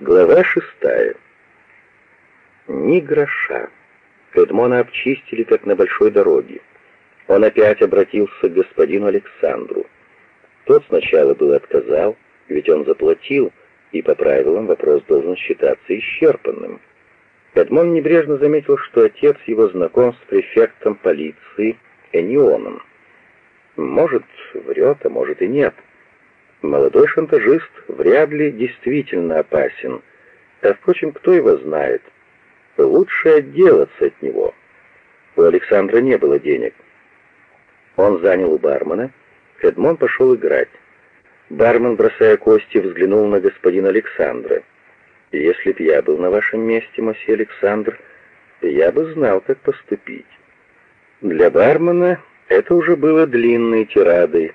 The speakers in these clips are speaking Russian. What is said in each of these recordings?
Глава шестая. Ни гроша. Эдмона обчистили, как на большой дороге. Он опять обратился к господину Александру. Тот сначала был отказал, ведь он заплатил, и по правилам вопрос должен считаться исчерпанным. Эдмон небрежно заметил, что отец его знаком с префектом полиции Энионом. Может, врет, а может и нет. Молодой шантажист вряд ли действительно опасен. А впрочем, кто его знает? Лучше отделаться от него. У Александра не было денег. Он занял у бармена. Эдмон пошел играть. Бармен, бросая кости, взглянул на господина Александра. «Если б я был на вашем месте, мосье Александр, я бы знал, как поступить». Для бармена это уже было длинной тирадой,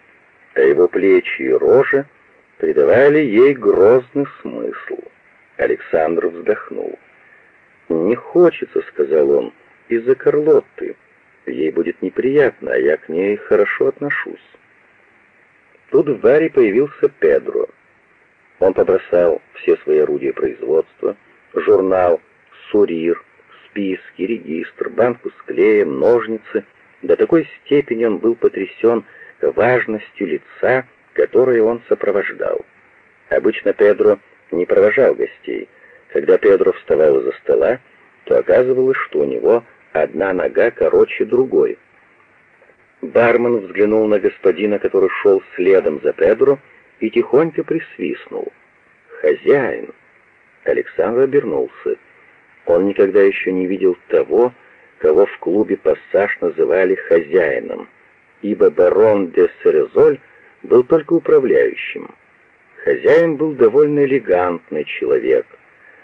а его плечи и рожа придавали ей грозный смысл. Александр вздохнул. «Не хочется», — сказал он, — «из-за Карлотты. Ей будет неприятно, а я к ней хорошо отношусь». Тут в баре появился Педро. Он побросал все свои орудия производства, журнал, сурир, списки, регистр, банку с клеем, ножницы. До такой степени он был потрясен важностью лица, которое он сопровождал. Обычно Педро не провожал гостей. Когда Педро вставал из-за стола, то оказывалось, что у него одна нога короче другой. Бармен взглянул на господина, который шел следом за Педро, и тихонько присвистнул. «Хозяин!» Александр обернулся. Он никогда еще не видел того, кого в клубе «Пассаж» называли хозяином, ибо барон де Серезоль был только управляющим. Хозяин был довольно элегантный человек.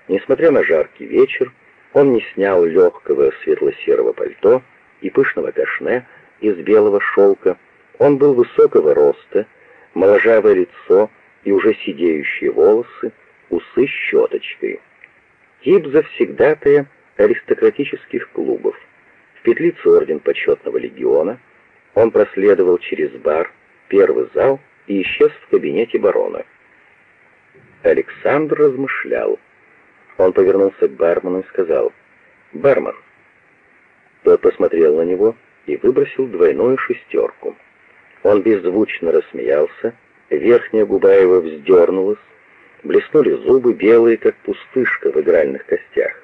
Несмотря на жаркий вечер, он не снял легкого светло-серого пальто и пышного кашне из белого шелка. Он был высокого роста, моложавое лицо и уже сидеющие волосы, усы щеточкой. Тип завсегдатая аристократических клубов. В петлице орден почетного легиона. Он проследовал через бар, первый зал и исчез в кабинете барона. Александр размышлял. Он повернулся к бармену и сказал, «Бармен». Тот посмотрел на него и выбросил двойную шестерку. Он беззвучно рассмеялся, верхняя губа его вздернулась, блеснули зубы, белые, как пустышка в игральных костях.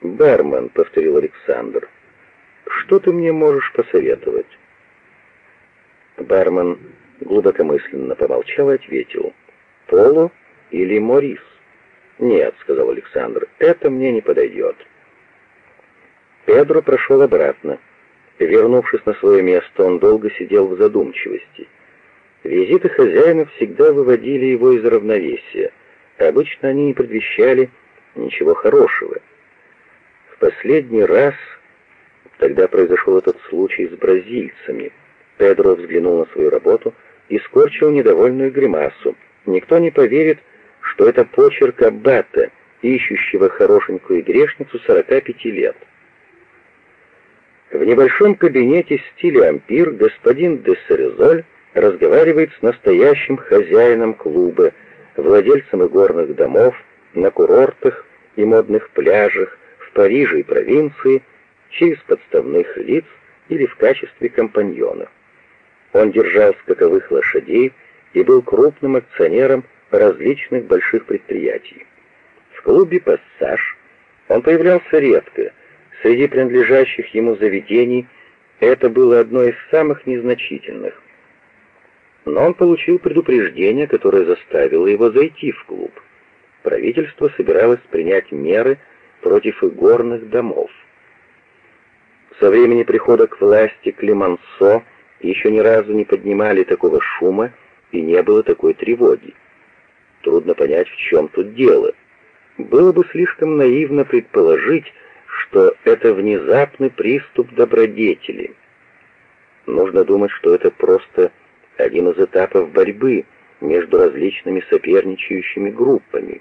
«Бармен», — повторил Александр, — «что ты мне можешь посоветовать?» Бармен глубокомысленно помолчал и ответил, «Поло или Морис?» «Нет», — сказал Александр, — «это мне не подойдет». Педро прошел обратно. Вернувшись на свое место, он долго сидел в задумчивости. Визиты хозяина всегда выводили его из равновесия. Обычно они не предвещали ничего хорошего. В последний раз, тогда произошел этот случай с бразильцами, Педро взглянул на свою работу и скорчил недовольную гримасу. Никто не поверит, что это почерк аббата, ищущего хорошенькую грешницу 45 лет. В небольшом кабинете стиля ампир господин де Сарезоль разговаривает с настоящим хозяином клуба, владельцем игорных домов на курортах и модных пляжах в Париже и провинции через подставных лиц или в качестве компаньонов. Он держал скаковых лошадей и был крупным акционером различных больших предприятий. В клубе «Пассаж» он появлялся редко, Среди принадлежащих ему заведений это было одно из самых незначительных. Но он получил предупреждение, которое заставило его зайти в клуб. Правительство собиралось принять меры против игорных домов. Со времени прихода к власти Климансо еще ни разу не поднимали такого шума и не было такой тревоги. Трудно понять, в чем тут дело. Было бы слишком наивно предположить, что это внезапный приступ добродетели. Нужно думать, что это просто один из этапов борьбы между различными соперничающими группами.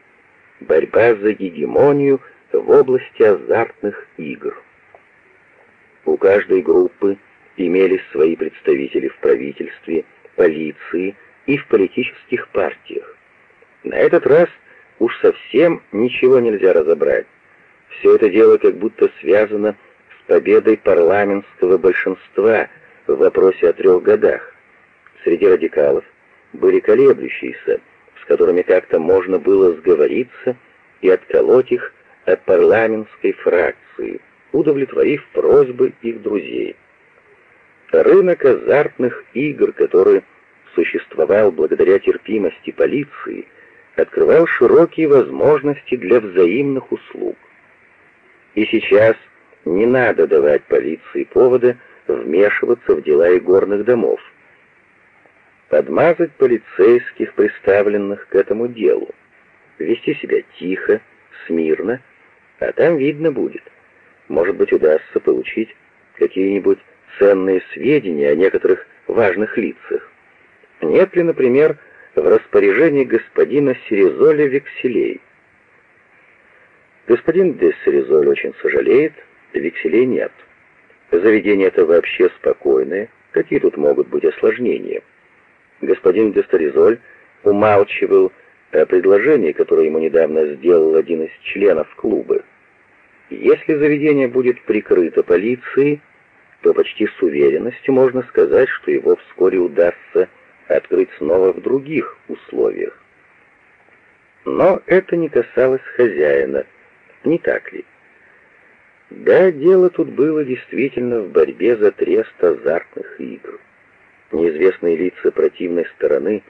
Борьба за гегемонию в области азартных игр. У каждой группы имелись свои представители в правительстве, полиции и в политических партиях. На этот раз уж совсем ничего нельзя разобрать. Все это дело как будто связано с победой парламентского большинства в вопросе о трех годах. Среди радикалов были колеблющиеся, с которыми как-то можно было сговориться и отколоть их от парламентской фракции, удовлетворив просьбы их друзей. Рынок азартных игр, который существовал благодаря терпимости полиции, открывал широкие возможности для взаимных услуг. И сейчас не надо давать полиции повода вмешиваться в дела игорных домов. Подмазать полицейских, представленных к этому делу, вести себя тихо, смирно, а там видно будет. Может быть, удастся получить какие-нибудь ценные сведения о некоторых важных лицах. Нет ли, например, в распоряжении господина Серезоля векселей? Господин де Серезоль очень сожалеет, векселей нет. Заведение это вообще спокойное, какие тут могут быть осложнения? Господин де Серезоль умалчивал о предложении, которое ему недавно сделал один из членов клуба. Если заведение будет прикрыто полицией, то почти с уверенностью можно сказать, что его вскоре удастся открыть снова в других условиях. Но это не касалось хозяина, не так ли? Да, дело тут было действительно в борьбе за трест азартных игр. Неизвестные лица противной стороны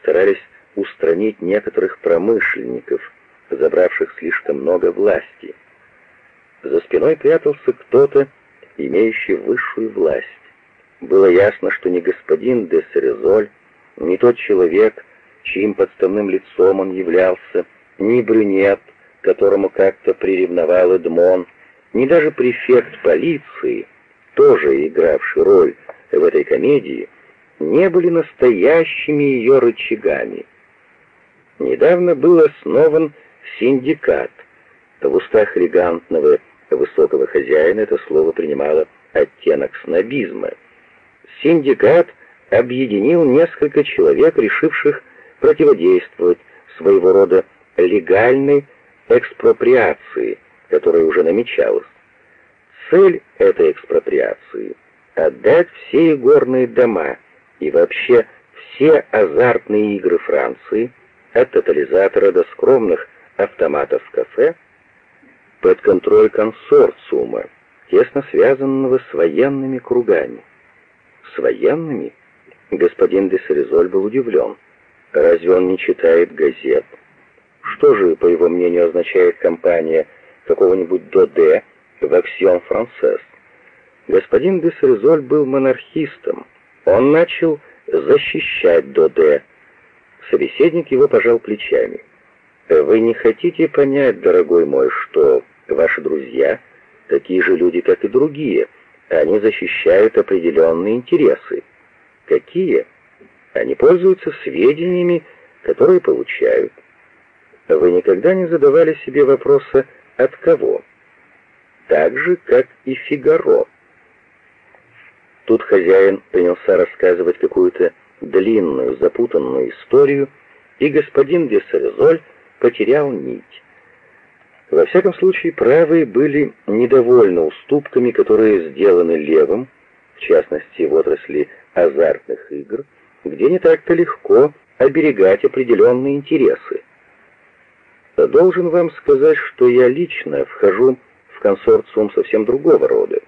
старались устранить некоторых промышленников, забравших слишком много власти. За спиной прятался кто-то, имеющий высшую власть. Было ясно, что ни господин де Серезоль, ни тот человек, чьим подставным лицом он являлся, ни брюнет, которому как-то приревновал Эдмон, ни даже префект полиции, тоже игравший роль в этой комедии, не были настоящими ее рычагами. Недавно был основан синдикат. В устах элегантного высокого хозяина это слово принимало оттенок снобизма. Синдикат объединил несколько человек, решивших противодействовать своего рода легальной экспроприации, которая уже намечалась. Цель этой экспроприации — отдать все игорные дома и вообще все азартные игры Франции, от тотализатора до скромных автоматов в кафе — под контроль консорциума, тесно связанного с военными кругами. С военными? Господин де Саризоль был удивлен. Разве он не читает газет? Что же, по его мнению, означает компания какого-нибудь Доде в Аксион Францесс? Господин де Саризоль был монархистом. Он начал защищать Доде. Собеседник его пожал плечами. Вы не хотите понять, дорогой мой, что ваши друзья такие же люди, как и другие. Они защищают определенные интересы. Какие? Они пользуются сведениями, которые получают. Вы никогда не задавали себе вопроса «от кого?» Так же, как и Фигаро. Тут хозяин принялся рассказывать какую-то длинную, запутанную историю, и господин де Сарезоль потерял нить. Во всяком случае, правые были недовольны уступками, которые сделаны левым, в частности, в отрасли азартных игр, где не так-то легко оберегать определенные интересы. Должен вам сказать, что я лично вхожу в консорциум совсем другого рода.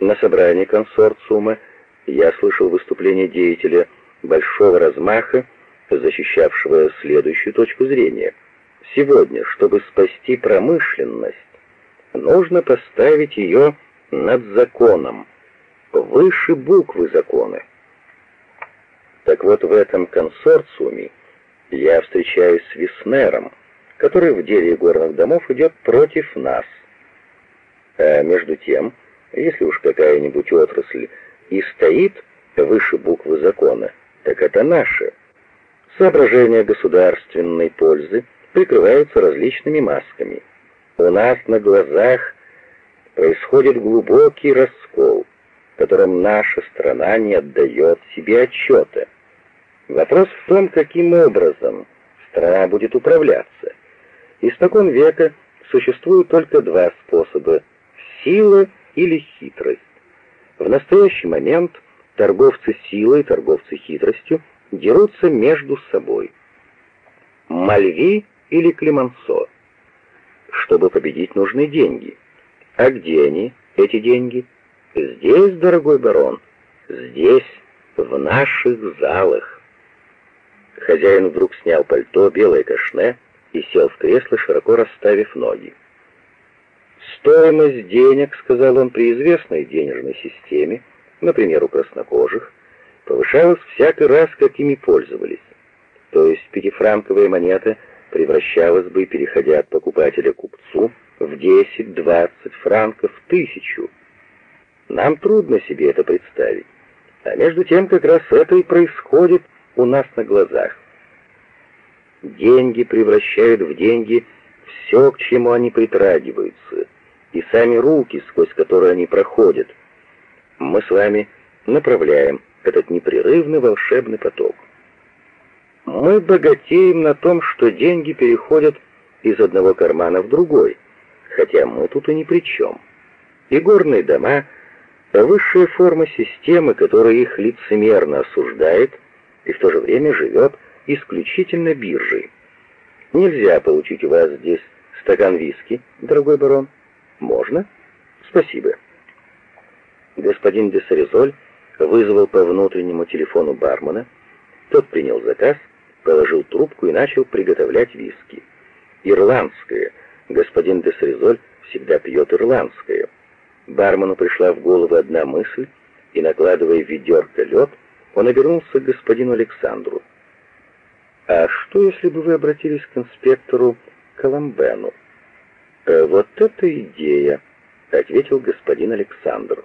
На собрании консорциума я слышал выступление деятеля большого размаха, защищавшего следующую точку зрения – Сегодня, чтобы спасти промышленность, нужно поставить ее над законом, выше буквы закона. Так вот, в этом консорциуме я встречаюсь с Виснером, который в деле горных домов идет против нас. А между тем, если уж какая-нибудь отрасль и стоит выше буквы закона, так это наша. Соображение государственной пользы – прикрываются различными масками. У нас на глазах происходит глубокий раскол, в наша страна не отдает себе отчета. Вопрос в том, каким образом страна будет управляться. Испокон века существует только два способа — сила или хитрость. В настоящий момент торговцы силой и торговцы хитростью дерутся между собой. Мальви или Климансо. Чтобы победить, нужны деньги. А где они, эти деньги? Здесь, дорогой барон, здесь, в наших залах. Хозяин вдруг снял пальто, белое кашне и сел в кресло, широко расставив ноги. «Стоимость денег, — сказал он, — при известной денежной системе, например, у краснокожих, повышалась всякий раз, как ими пользовались. То есть пятифранковая монета превращалась бы, переходя от покупателя к купцу, в 10-20 франков в тысячу. Нам трудно себе это представить. А между тем как раз это и происходит у нас на глазах. Деньги превращают в деньги все, к чему они притрагиваются, и сами руки, сквозь которые они проходят. Мы с вами направляем этот непрерывный волшебный поток. Мы богатеем на том, что деньги переходят из одного кармана в другой, хотя мы тут и ни при чем. И горные дома — высшая форма системы, которая их лицемерно осуждает и в то же время живет исключительно биржей. Нельзя получить у вас здесь стакан виски, дорогой барон? Можно? Спасибо. Господин де Саризоль вызвал по внутреннему телефону бармена. Тот принял заказ, положил трубку и начал приготовлять виски. Ирландское. Господин де Саризоль всегда пьет ирландское. Бармену пришла в голову одна мысль, и, накладывая в ведерко лед, он обернулся к господину Александру. «А что, если бы вы обратились к инспектору Коломбену?» «Э, «Вот это идея», — ответил господин Александр.